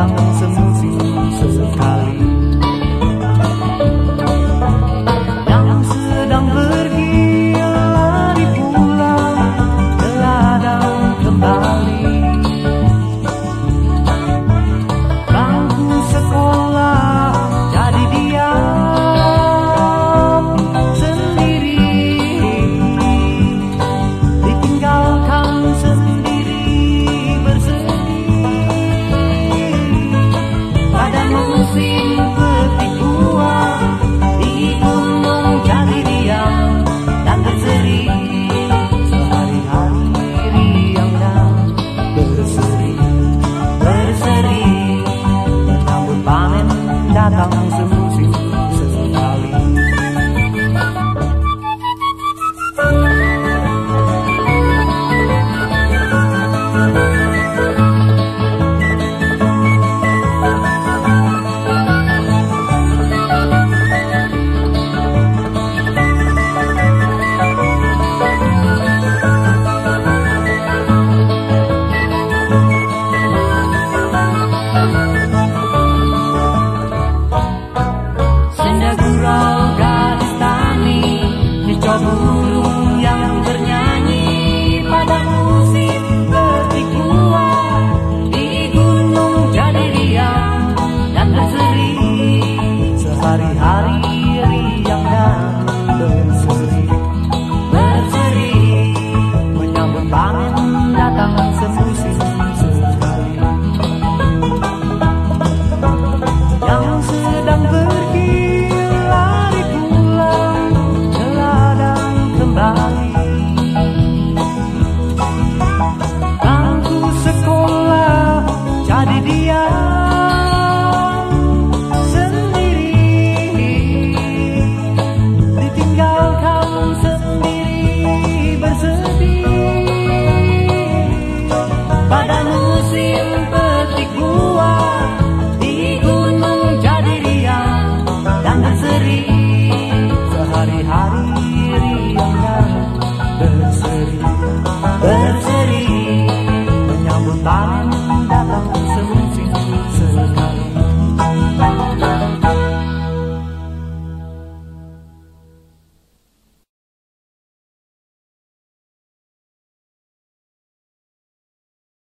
Então, danças hari-hari